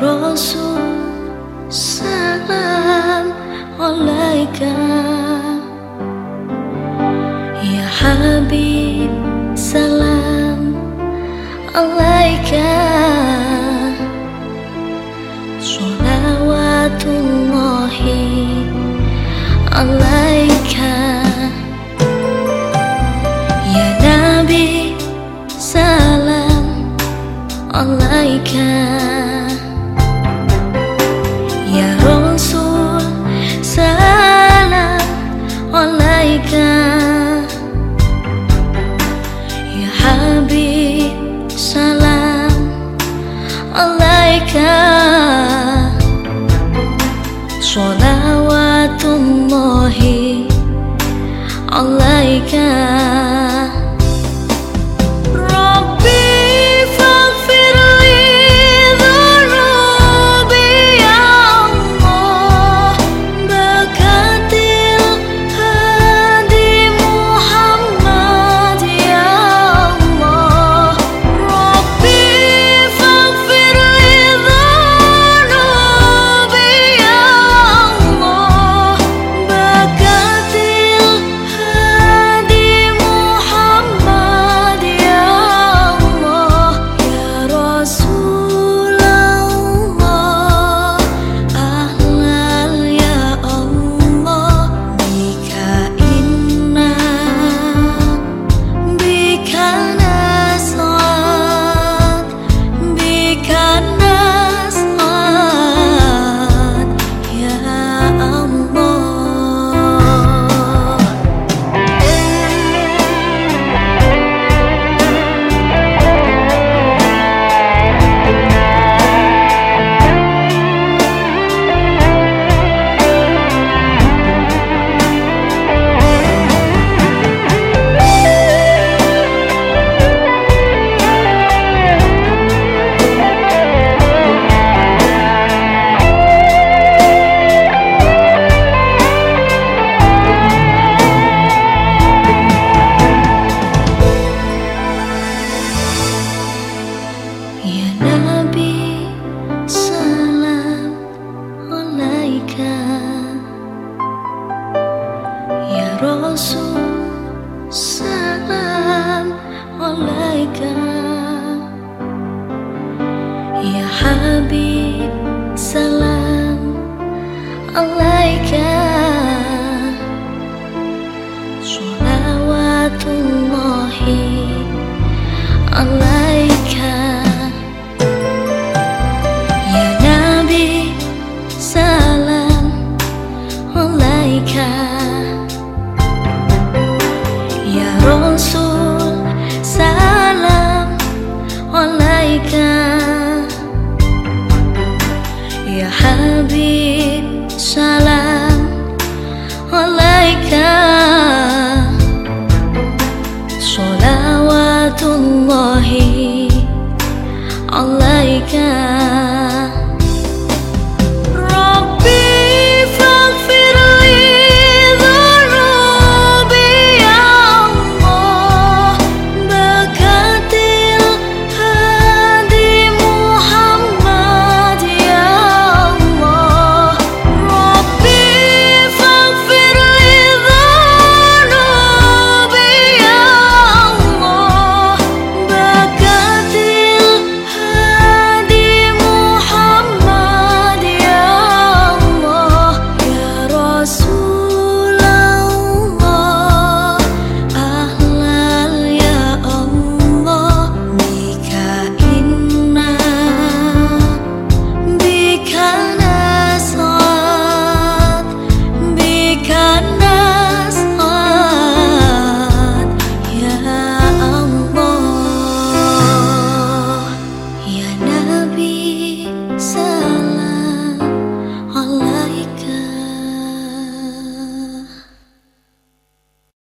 Rasul salam alaika. Ya Habib salam alaika. Salawatullahi alaika. Ya Nabi salam alaika. صلوات الله عليك Ya Rasul Salam Alaika Ya Habib Salam Alaika Salawatullahi Alaika